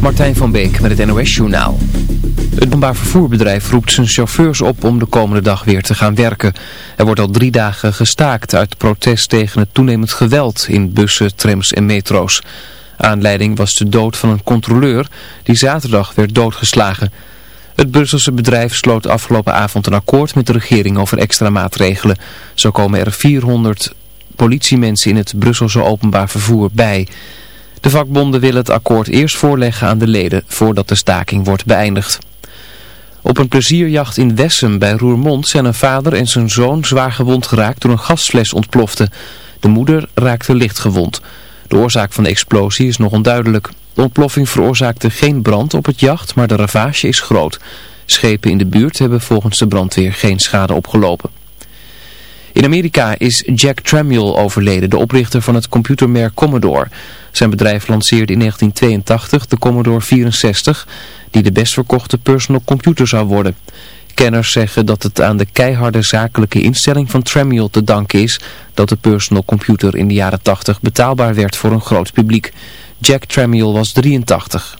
Martijn van Beek met het NOS Journaal. Het openbaar vervoerbedrijf roept zijn chauffeurs op om de komende dag weer te gaan werken. Er wordt al drie dagen gestaakt uit protest tegen het toenemend geweld in bussen, trams en metro's. Aanleiding was de dood van een controleur die zaterdag werd doodgeslagen. Het Brusselse bedrijf sloot afgelopen avond een akkoord met de regering over extra maatregelen. Zo komen er 400 politiemensen in het Brusselse openbaar vervoer bij... De vakbonden willen het akkoord eerst voorleggen aan de leden voordat de staking wordt beëindigd. Op een plezierjacht in Wessem bij Roermond zijn een vader en zijn zoon zwaar gewond geraakt toen een gasfles ontplofte. De moeder raakte licht gewond. De oorzaak van de explosie is nog onduidelijk. De ontploffing veroorzaakte geen brand op het jacht, maar de ravage is groot. Schepen in de buurt hebben volgens de brandweer geen schade opgelopen. In Amerika is Jack Tramiel overleden, de oprichter van het computermerk Commodore. Zijn bedrijf lanceerde in 1982 de Commodore 64, die de best verkochte personal computer zou worden. Kenners zeggen dat het aan de keiharde zakelijke instelling van Tramiel te danken is dat de personal computer in de jaren 80 betaalbaar werd voor een groot publiek. Jack Tramiel was 83.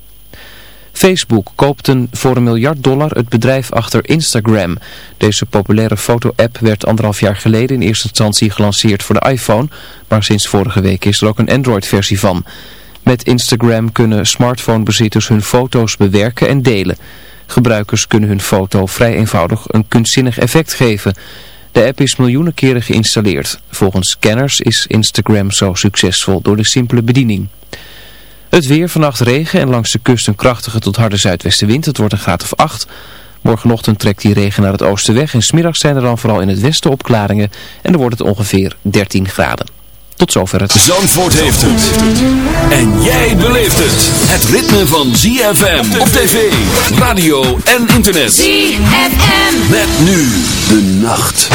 Facebook koopt een, voor een miljard dollar het bedrijf achter Instagram. Deze populaire foto-app werd anderhalf jaar geleden in eerste instantie gelanceerd voor de iPhone, maar sinds vorige week is er ook een Android-versie van. Met Instagram kunnen smartphonebezitters hun foto's bewerken en delen. Gebruikers kunnen hun foto vrij eenvoudig een kunstzinnig effect geven. De app is miljoenen keren geïnstalleerd. Volgens kenners is Instagram zo succesvol door de simpele bediening. Het weer, vannacht regen en langs de kust een krachtige tot harde zuidwestenwind. Het wordt een graad of 8. Morgenochtend trekt die regen naar het oosten weg. En smiddags zijn er dan vooral in het westen opklaringen. En dan wordt het ongeveer 13 graden. Tot zover het... Zandvoort heeft het. En jij beleeft het. Het ritme van ZFM op tv, radio en internet. ZFM. Met nu de nacht.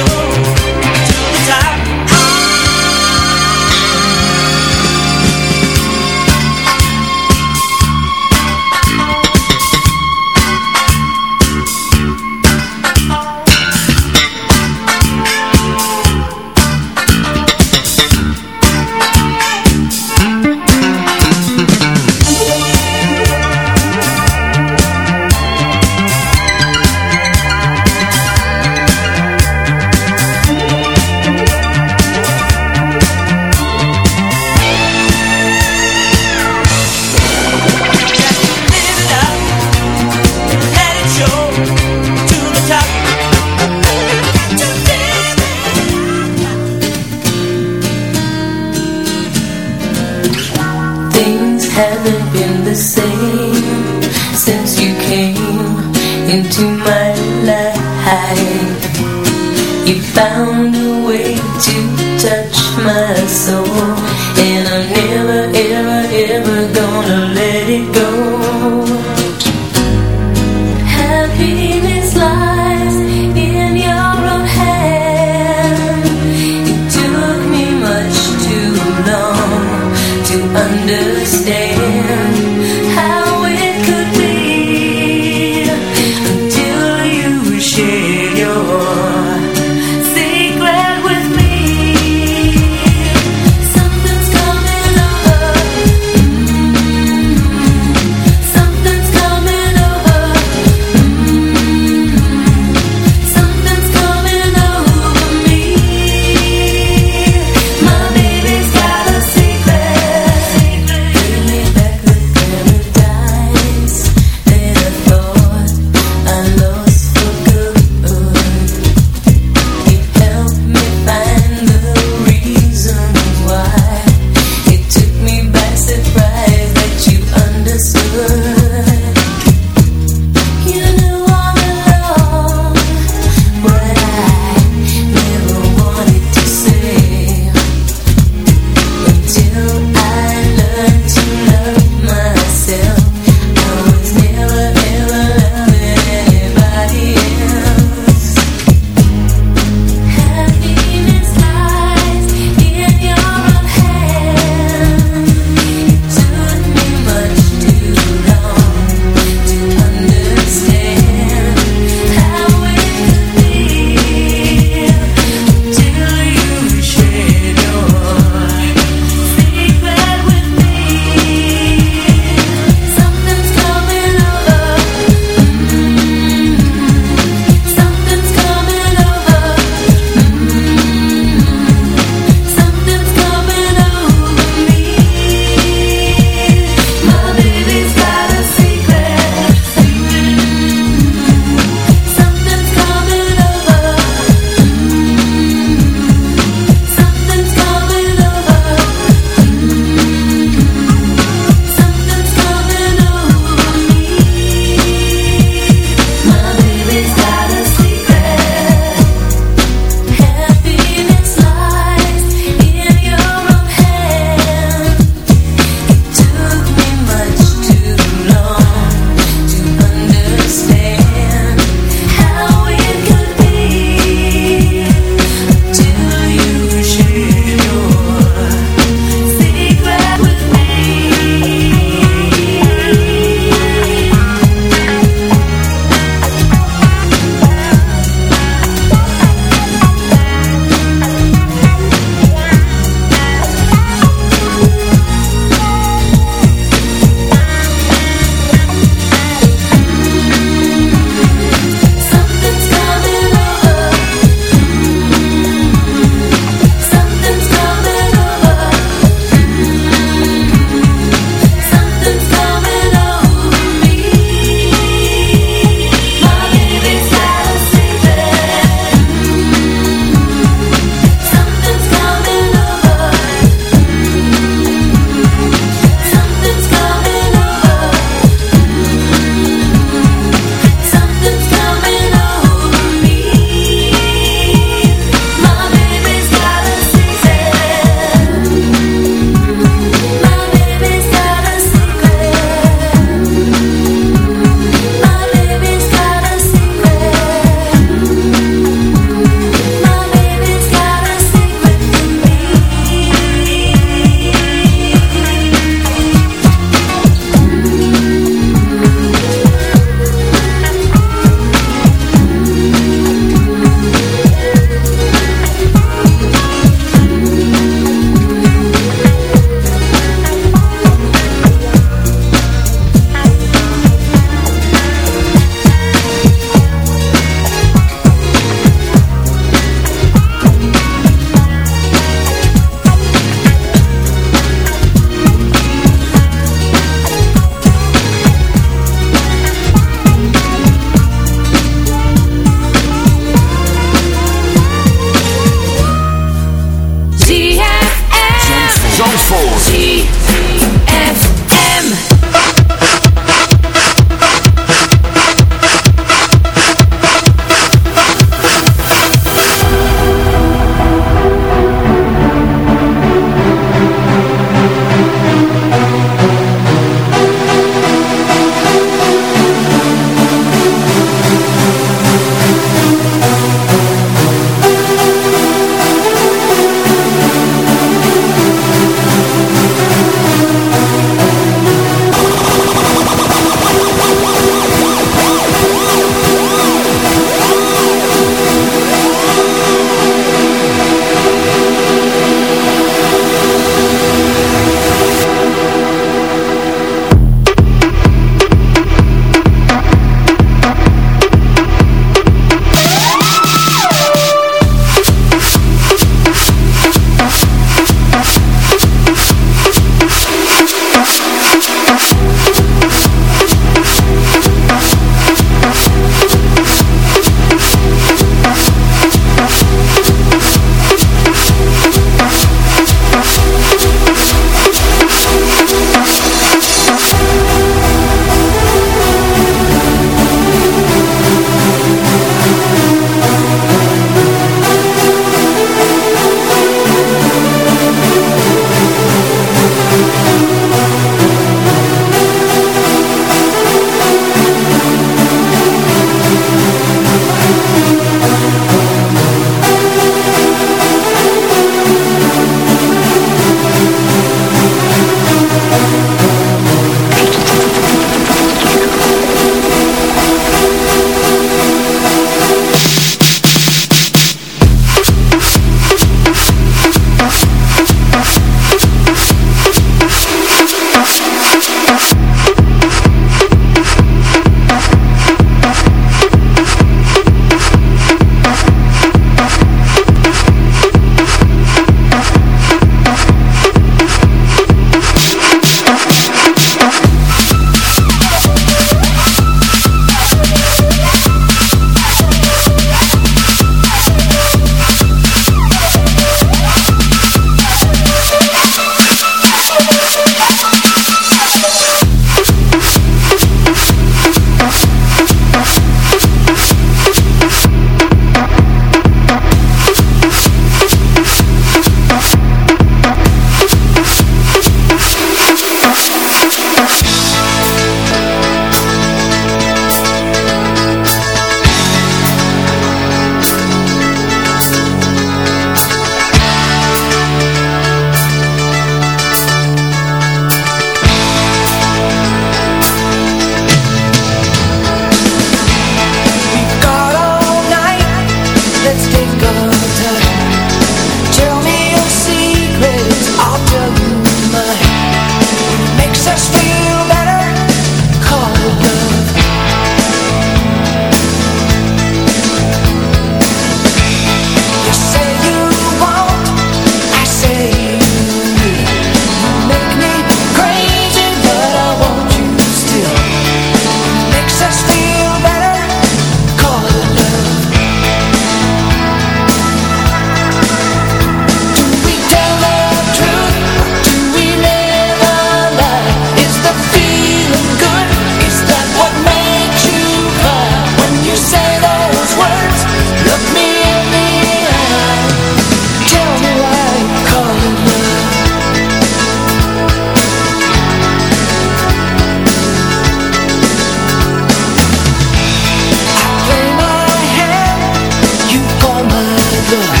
Yeah.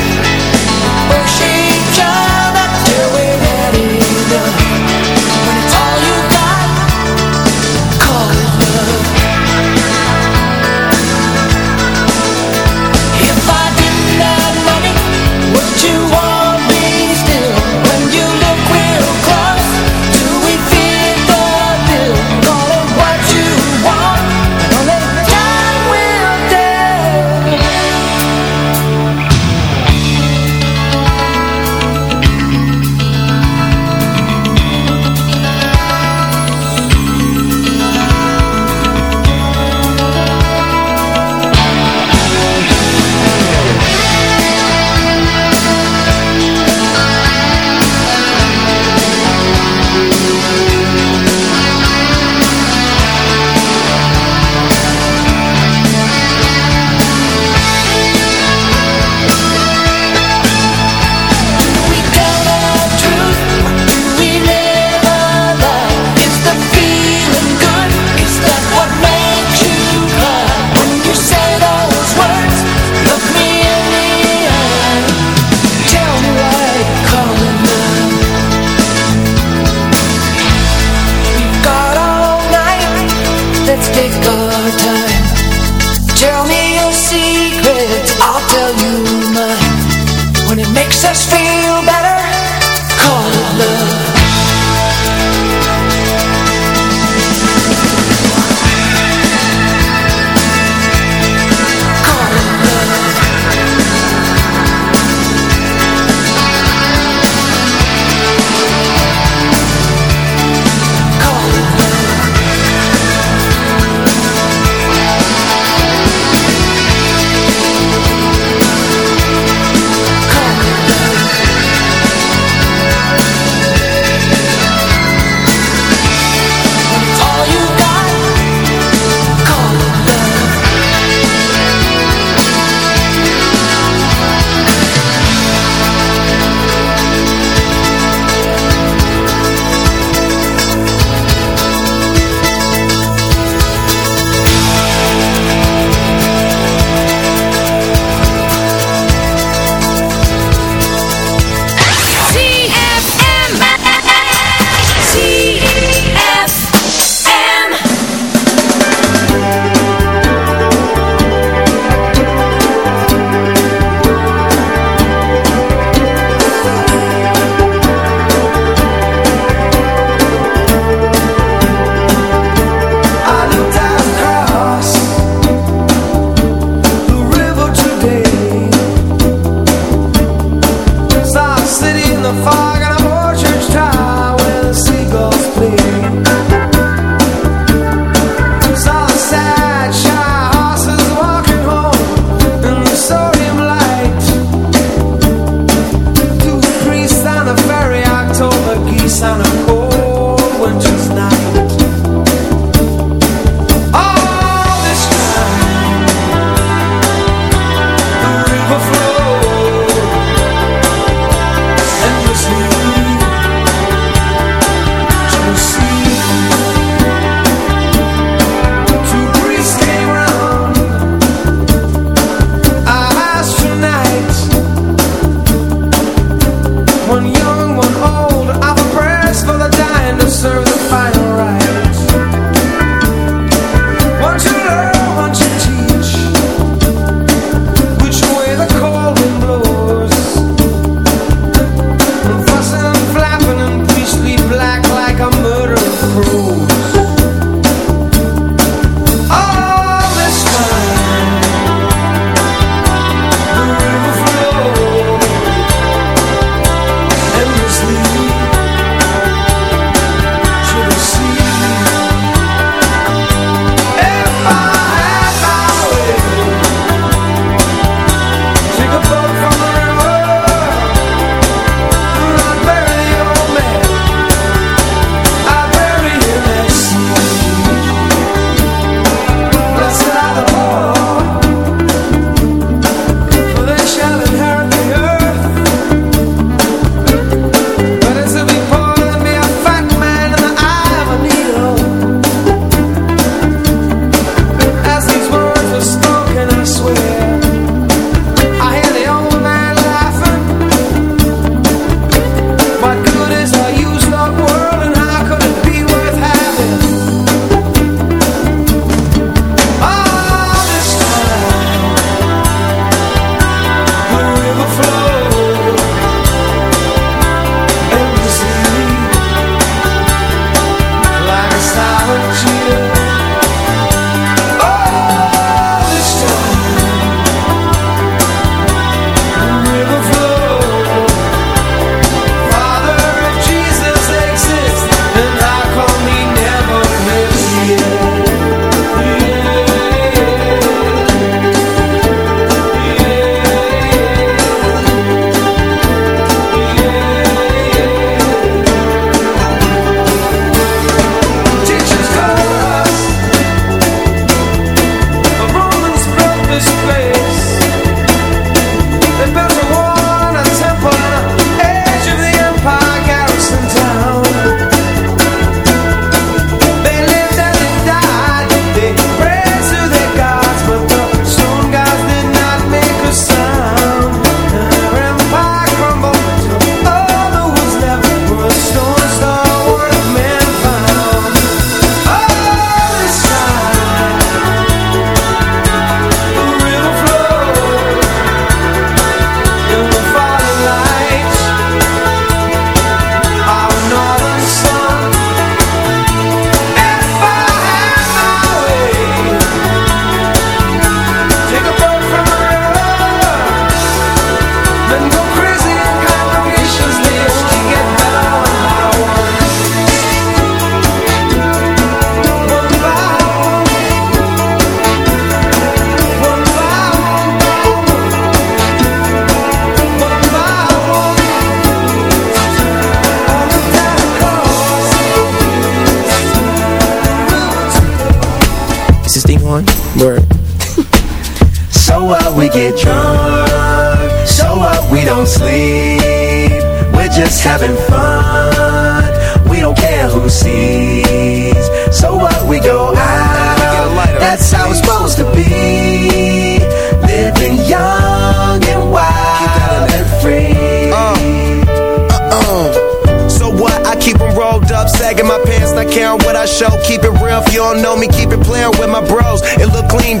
It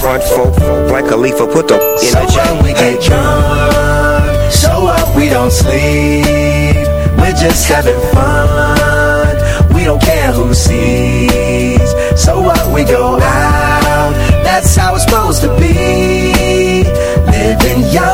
front, folk, like a leaf, put the in So chain. we get drunk, so what we don't sleep. We're just having fun, we don't care who sees. So what we go out, that's how it's supposed to be. Living young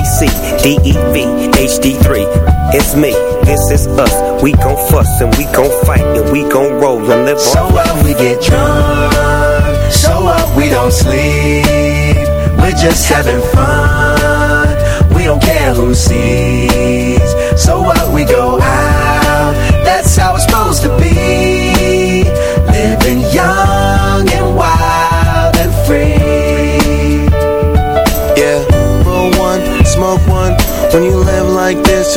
MAC, DEV, HD3. It's me, this is us. We gon' fuss and we gon' fight and we gon' roll and live So on. what we get drunk, so what we don't sleep. We're just having fun, we don't care who sees.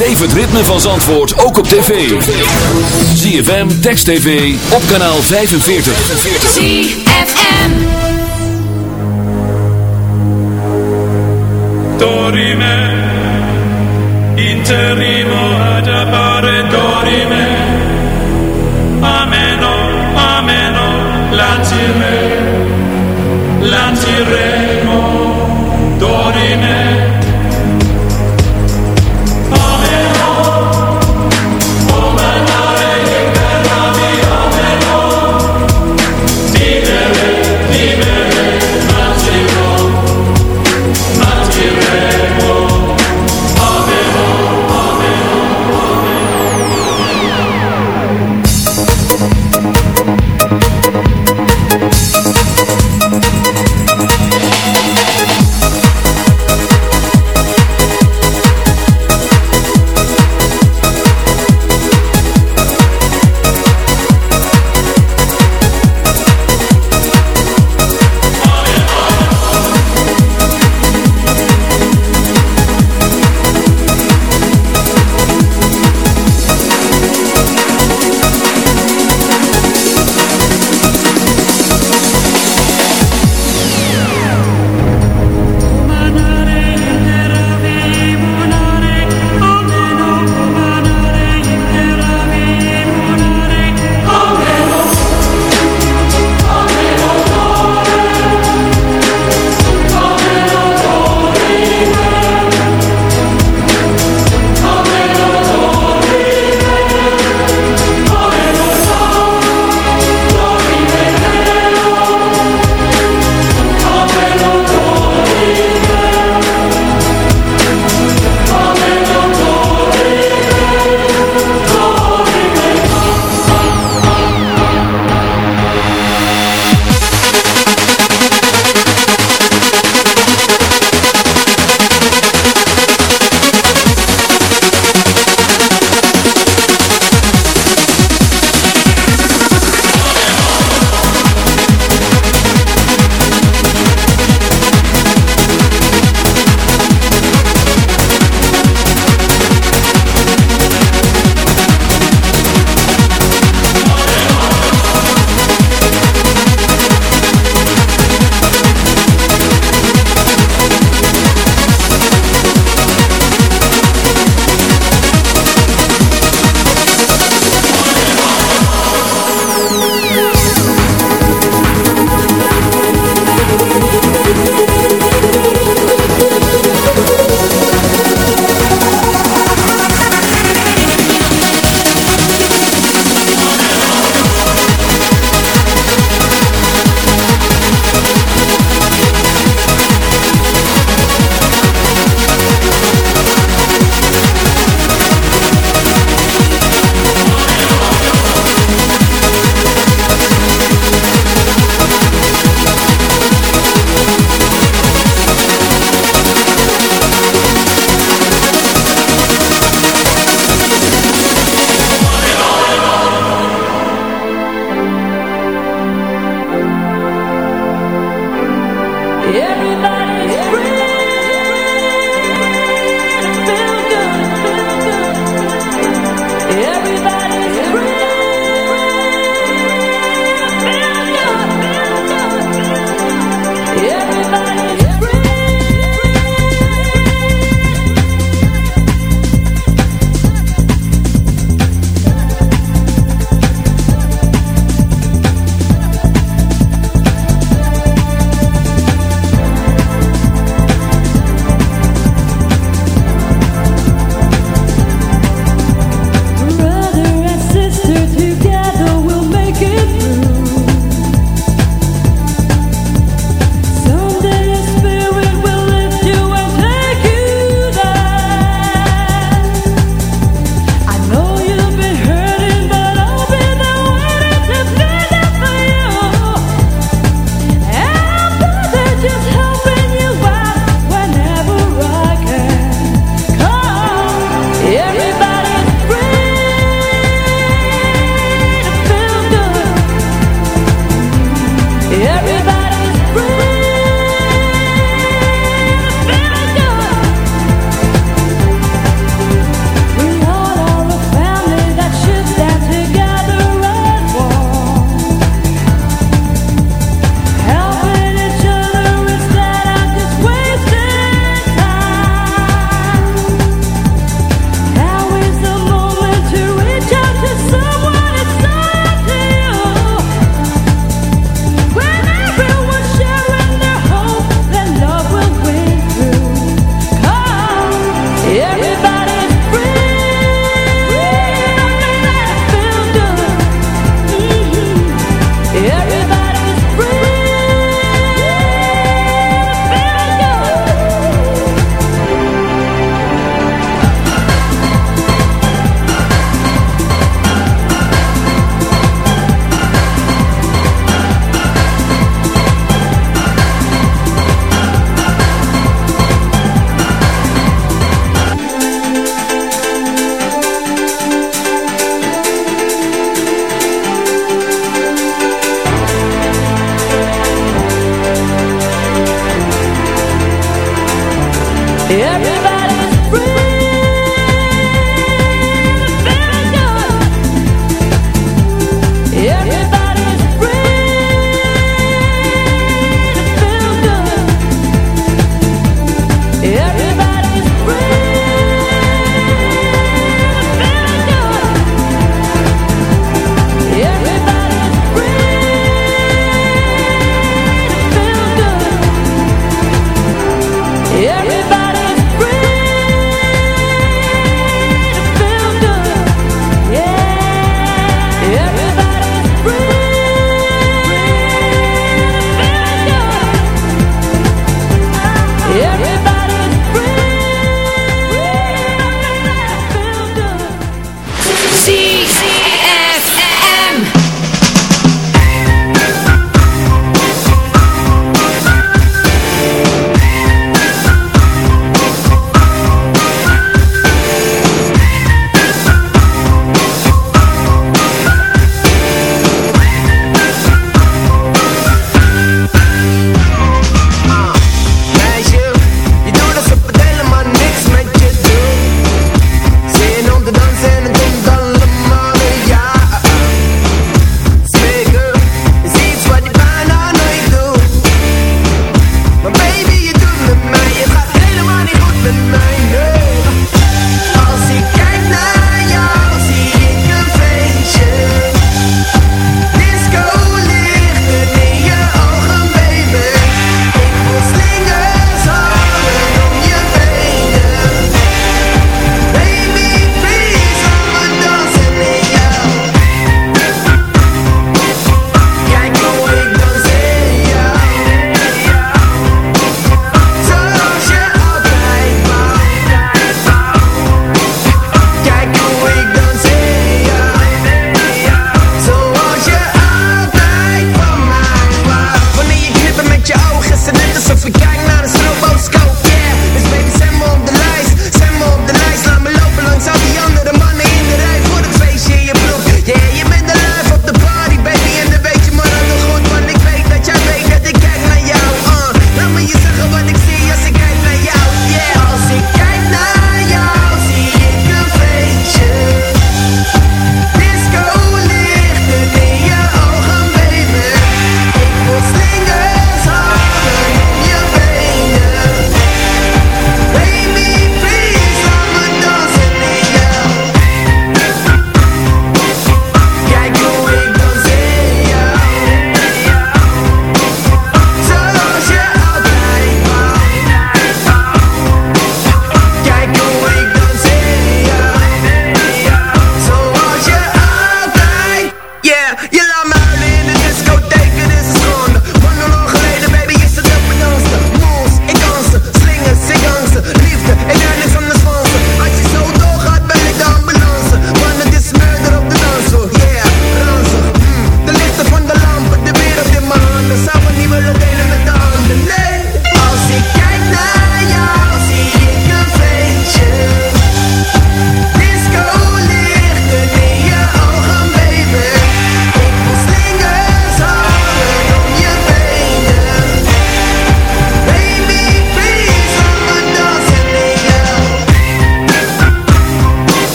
Beleef het ritme van Zandvoort ook op tv. ZFM, Text TV, op kanaal 45. ZFM. Dorime, interrimo ad appare dorime. Ameno, ameno, lancire, lanciremo,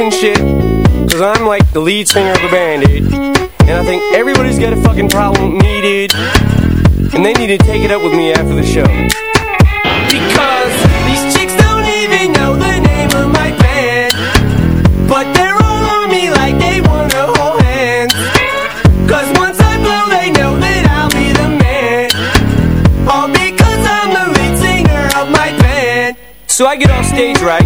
and shit. Cause I'm like the lead singer of the band. And I think everybody's got a fucking problem dude. And they need to take it up with me after the show. Because these chicks don't even know the name of my band. But they're all on me like they wanna hold hands. Cause once I blow, they know that I'll be the man. All because I'm the lead singer of my band. So I get off stage, right?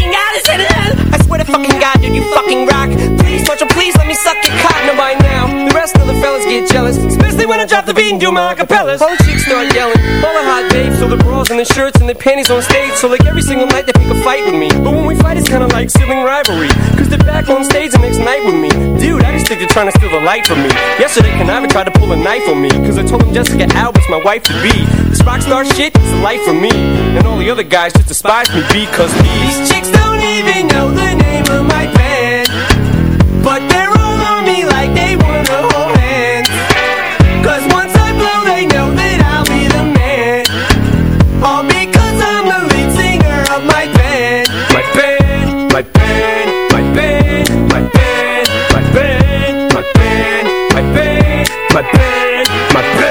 I swear to fucking god, dude, you fucking rock. Please, won't you please let me suck your cotton And by now. The rest of the fellas get jealous, especially when I drop the beat and do my acapellas. The chicks start yelling, all the hot babes, so the bras and the shirts and the panties on stage. So like every single night they pick a fight with me. But when we fight, it's kinda like sibling rivalry. Cause they're back on stage the next night with me. Dude, I just think they're trying to steal the light from me. Yesterday, Kuniva tried to pull a knife on me. Cause I told him Jessica Alba's my wife to be. This rock star shit is a life for me. And all the other guys just despise me because these chicks don't even know the name of my band. But they're all on me like they wanna once I blow, they know that I'll be the man. All because I'm the lead singer of my band. My band, my band, my band, my band, my band, my band, my band, my band, my You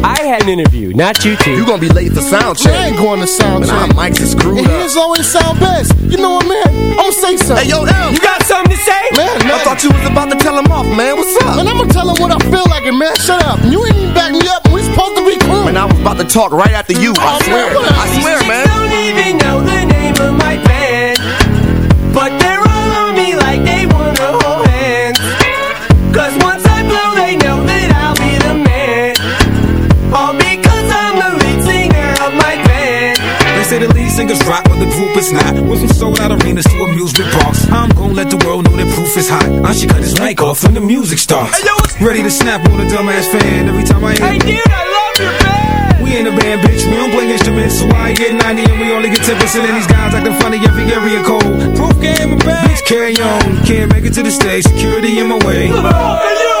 I had an interview, not you two. You gonna be late for sound check. I ain't going to sound Man, our check. mics is screwed And up. his always sound best. You know what, man? I'm gonna say something. Hey, yo, M. You got something to say? man, I thought you was about to tell him off, man. What's up? Man, I'm gonna tell him what I feel like, and man, shut up. You ain't even back me up. We supposed to be cool. Man, I was about to talk right after you. I Oh, man, swear. whatever. I swear, man. don't even know the say the lead singers rock, but the group is not. Went from sold out arenas to amusement parks. I'm gonna let the world know that proof is hot. I should cut his mic off when the music starts. Ready to snap on a dumbass fan every time I hear. Hey dude, I love your band! We ain't a band, bitch. We don't play instruments, so I get 90 and we only get 10%. And these guys acting funny every area code. Proof game and bad. Bitch, carry on. Can't make it to the stage. Security in my way. Hey you,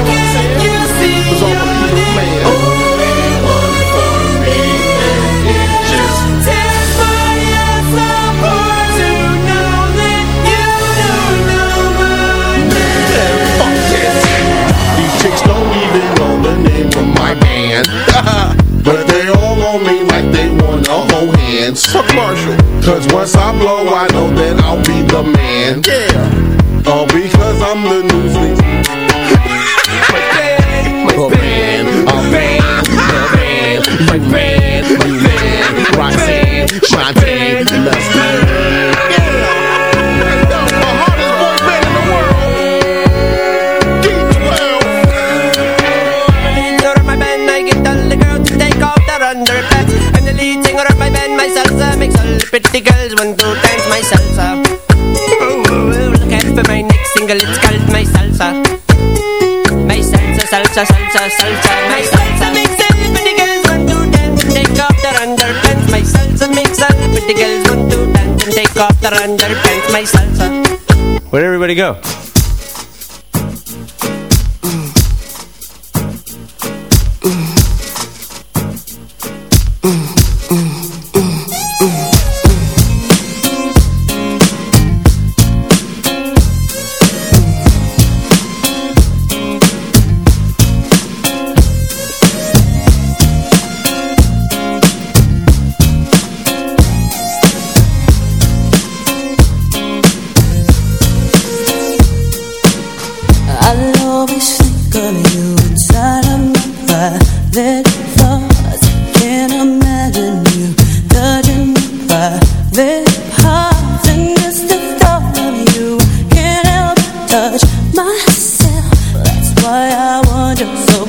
Cause once I blow, I know that I'll be the man. Yeah. All because I'm the new sleep. my man, my man, my man, my man, my man, my man, salsa, salsa, salsa. My salsa makes pretty girls want to dance and take off their underpants. My salsa makes pretty girls want to dance and take off their underpants. My salsa. Where'd everybody go? just so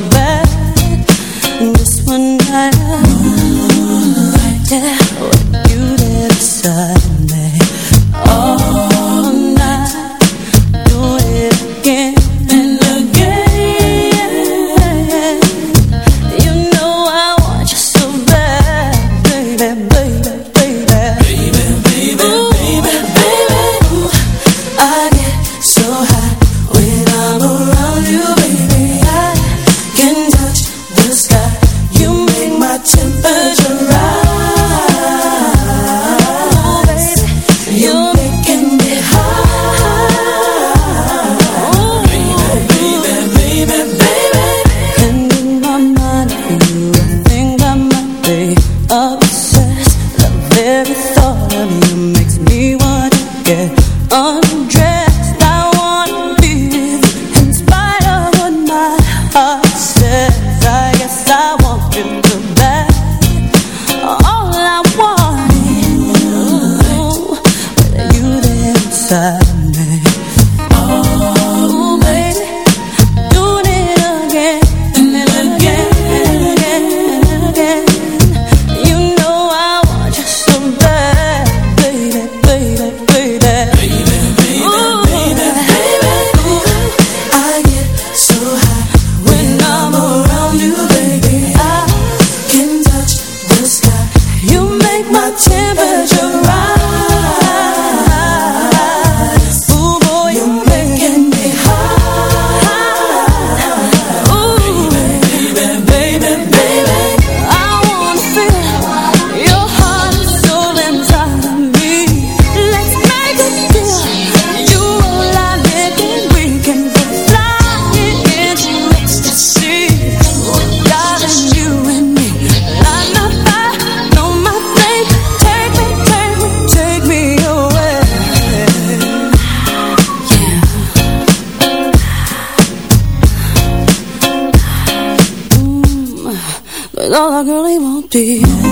dear